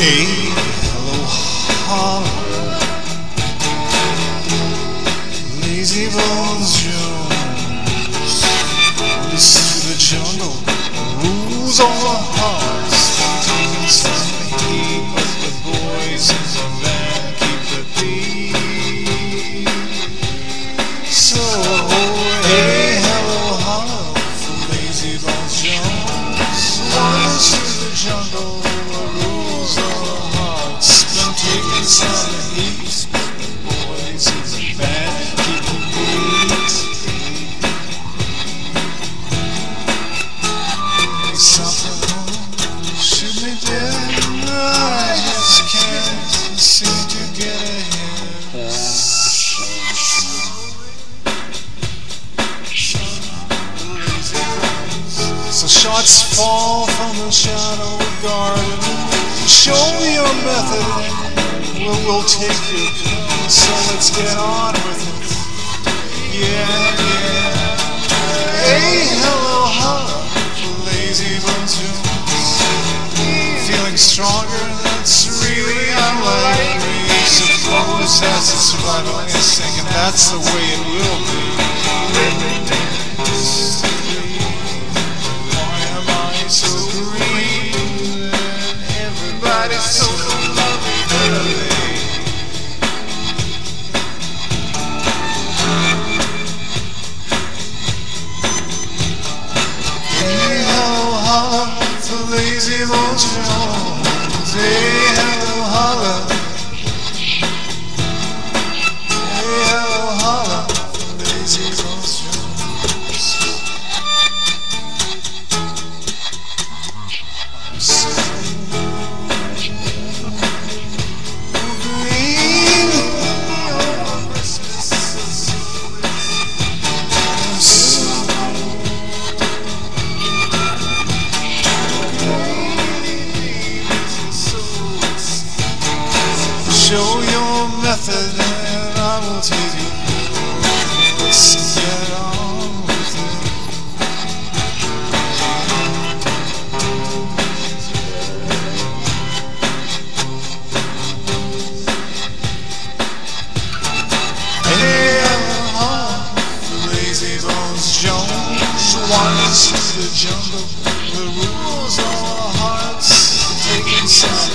day. Hello, Harlem. Lazy boy. shots fall from the shadow garden. Show me your method, we'll, we'll take you. So let's get on with it. Yeah. stronger that's really unlikely. So close as it's finally sinking, that's the way it will be. Violence is the jungle, the rules our hearts, taking sound.